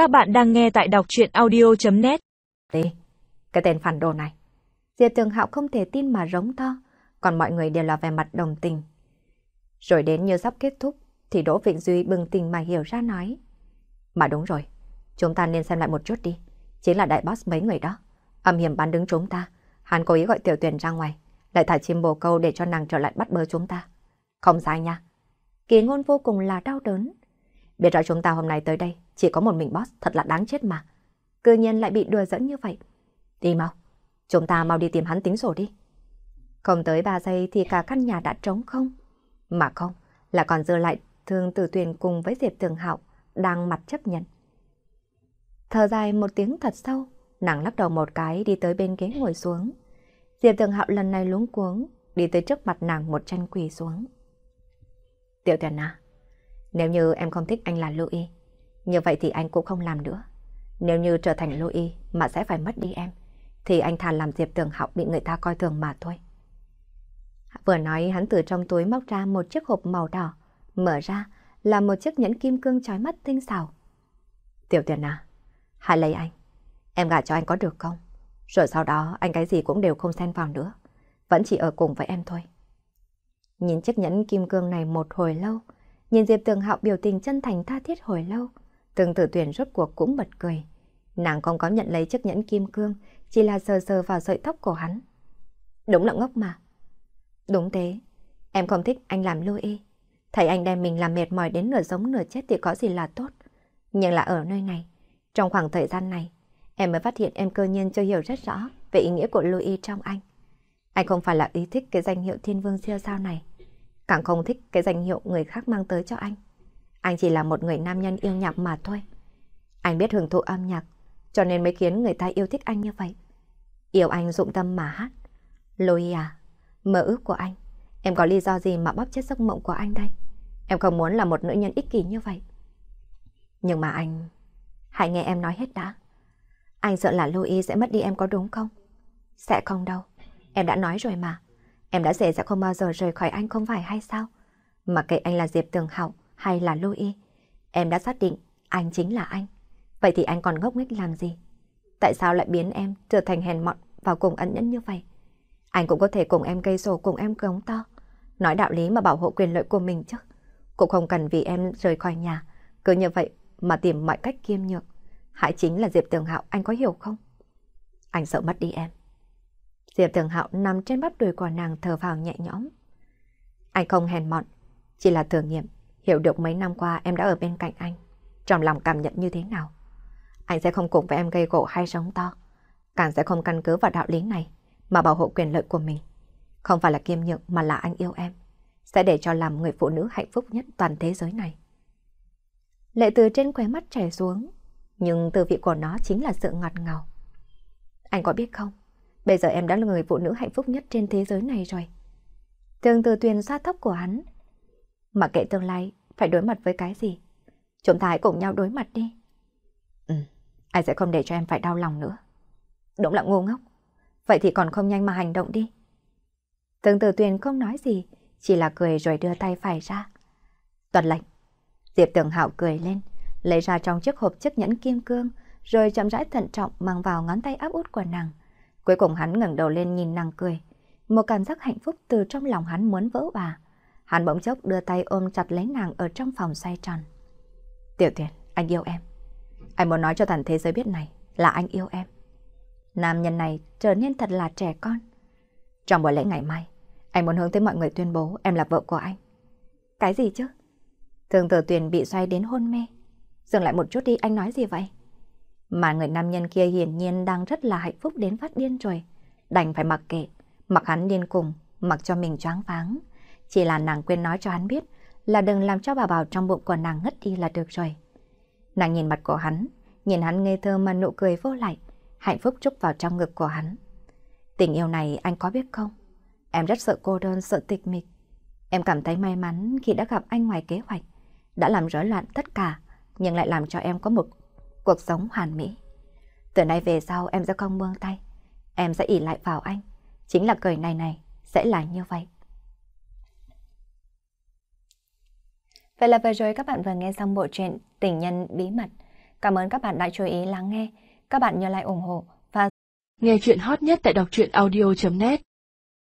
Các bạn đang nghe tại đọc chuyện audio.net Đi, cái tên phản đồ này. Diệp Tường Hạo không thể tin mà rống to, còn mọi người đều là vẻ mặt đồng tình. Rồi đến như sắp kết thúc, thì Đỗ Vịnh Duy bừng tình mà hiểu ra nói. Mà đúng rồi, chúng ta nên xem lại một chút đi. Chính là đại boss mấy người đó. Âm hiểm bắn đứng chúng ta. Hắn cố ý gọi tiểu tuyển ra ngoài, lại thả chim bồ câu để cho nàng trở lại bắt bớ chúng ta. Không sai nha. Kỳ ngôn vô cùng là đau đớn. Biết rõ chúng ta hôm nay tới đây chỉ có một mình boss thật là đáng chết mà. Cư nhiên lại bị đùa dẫn như vậy. Đi mau, chúng ta mau đi tìm hắn tính sổ đi. Không tới 3 giây thì cả căn nhà đã trống không. Mà không, là còn dư lại thương tử tuyền cùng với Diệp Tường Hạo đang mặt chấp nhận. Thở dài một tiếng thật sâu, nàng lắc đầu một cái đi tới bên ghế ngồi xuống. Diệp Tường Hạo lần này luống cuống, đi tới trước mặt nàng một chân quỳ xuống. Tiểu Tuyền à, nếu như em không thích anh là Louis, như vậy thì anh cũng không làm nữa. Nếu như trở thành Louis mà sẽ phải mất đi em, thì anh thà làm Diệp Tường học bị người ta coi thường mà thôi. Vừa nói hắn từ trong túi móc ra một chiếc hộp màu đỏ, mở ra là một chiếc nhẫn kim cương trói mắt tinh xảo. Tiểu Tuyền à, hãy lấy anh. Em gả cho anh có được không? Rồi sau đó anh cái gì cũng đều không xen vào nữa. Vẫn chỉ ở cùng với em thôi. Nhìn chiếc nhẫn kim cương này một hồi lâu, nhìn Diệp Tường Hạo biểu tình chân thành tha thiết hồi lâu, Tường tử tuyển rốt cuộc cũng bật cười. Nàng không có nhận lấy chiếc nhẫn kim cương, chỉ là sờ sờ vào sợi tóc của hắn. Đúng là ngốc mà. Đúng thế, em không thích anh làm Louis. Thấy anh đem mình làm mệt mỏi đến nửa sống nửa chết thì có gì là tốt. Nhưng là ở nơi này, trong khoảng thời gian này, em mới phát hiện em cơ nhiên chưa hiểu rất rõ về ý nghĩa của Louis trong anh. Anh không phải là ý thích cái danh hiệu thiên vương siêu sao này, càng không thích cái danh hiệu người khác mang tới cho anh. Anh chỉ là một người nam nhân yêu nhạc mà thôi. Anh biết hưởng thụ âm nhạc, cho nên mới khiến người ta yêu thích anh như vậy. Yêu anh dụng tâm mà hát. Louis à, mơ ước của anh, em có lý do gì mà bóp chết giấc mộng của anh đây? Em không muốn là một nữ nhân ích kỷ như vậy. Nhưng mà anh... Hãy nghe em nói hết đã. Anh sợ là Louis sẽ mất đi em có đúng không? Sẽ không đâu. Em đã nói rồi mà. Em đã dễ sẽ không bao giờ rời khỏi anh không phải hay sao? Mà kệ anh là Diệp Tường Hậu hay là Louis, em đã xác định anh chính là anh. Vậy thì anh còn ngốc nghếch làm gì? Tại sao lại biến em trở thành hèn mọn và cùng ẩn nhẫn như vậy? Anh cũng có thể cùng em gây sổ cùng em cống to. Nói đạo lý mà bảo hộ quyền lợi của mình chứ. Cũng không cần vì em rời khỏi nhà. Cứ như vậy mà tìm mọi cách kiêm nhược, Hãy chính là Diệp Tường Hạo, anh có hiểu không? Anh sợ mất đi em. Diệp Thường Hạo nằm trên bắp đùi của nàng thở vào nhẹ nhõm. Anh không hèn mọn, chỉ là thử nghiệm hiểu được mấy năm qua em đã ở bên cạnh anh. Trong lòng cảm nhận như thế nào? Anh sẽ không cùng với em gây gỗ hay sống to. Càng sẽ không căn cứ vào đạo lý này mà bảo hộ quyền lợi của mình. Không phải là kiêm nhượng mà là anh yêu em. Sẽ để cho làm người phụ nữ hạnh phúc nhất toàn thế giới này. Lệ từ trên khóe mắt chảy xuống. Nhưng từ vị của nó chính là sự ngọt ngào. Anh có biết không? Bây giờ em đã là người phụ nữ hạnh phúc nhất trên thế giới này rồi. Tương từ tuyền xoa tóc của hắn mà kệ tương lai phải đối mặt với cái gì. Chúng ta hãy cùng nhau đối mặt đi. Ừ, ai sẽ không để cho em phải đau lòng nữa. Đúng là ngu ngốc. Vậy thì còn không nhanh mà hành động đi. Tương Tư tuyền không nói gì, chỉ là cười rồi đưa tay phải ra. Tuần lệnh. Diệp Tường Hạo cười lên, lấy ra trong chiếc hộp chiếc nhẫn kim cương, rồi chậm rãi thận trọng mang vào ngón tay áp út của nàng. Cuối cùng hắn ngẩng đầu lên nhìn nàng cười. Một cảm giác hạnh phúc từ trong lòng hắn muốn vỡ bà. Hắn bỗng chốc đưa tay ôm chặt lấy nàng ở trong phòng xoay tròn. Tiểu tuyển, anh yêu em. Anh muốn nói cho toàn thế giới biết này là anh yêu em. Nam nhân này trở nên thật là trẻ con. Trong buổi lễ ngày mai, anh muốn hướng tới mọi người tuyên bố em là vợ của anh. Cái gì chứ? Thường tử tuyển bị xoay đến hôn mê. Dừng lại một chút đi, anh nói gì vậy? Mà người nam nhân kia hiển nhiên đang rất là hạnh phúc đến phát điên rồi. Đành phải mặc kệ, mặc hắn điên cùng, mặc cho mình choáng váng. Chỉ là nàng quên nói cho hắn biết là đừng làm cho bà bảo trong bụng của nàng ngất đi là được rồi. Nàng nhìn mặt của hắn, nhìn hắn ngây thơ mà nụ cười vô lại, hạnh phúc trúc vào trong ngực của hắn. Tình yêu này anh có biết không? Em rất sợ cô đơn, sợ tịch mịch. Em cảm thấy may mắn khi đã gặp anh ngoài kế hoạch, đã làm rối loạn tất cả, nhưng lại làm cho em có một cuộc sống hoàn mỹ. Từ nay về sau em sẽ không buông tay, em sẽ ỉ lại vào anh. Chính là cười này này, sẽ là như vậy. Vậy là vừa rồi các bạn vừa nghe xong bộ truyện Tình nhân bí mật. Cảm ơn các bạn đã chú ý lắng nghe. Các bạn nhớ like ủng hộ và nghe chuyện hot nhất tại đọc truyện audio.net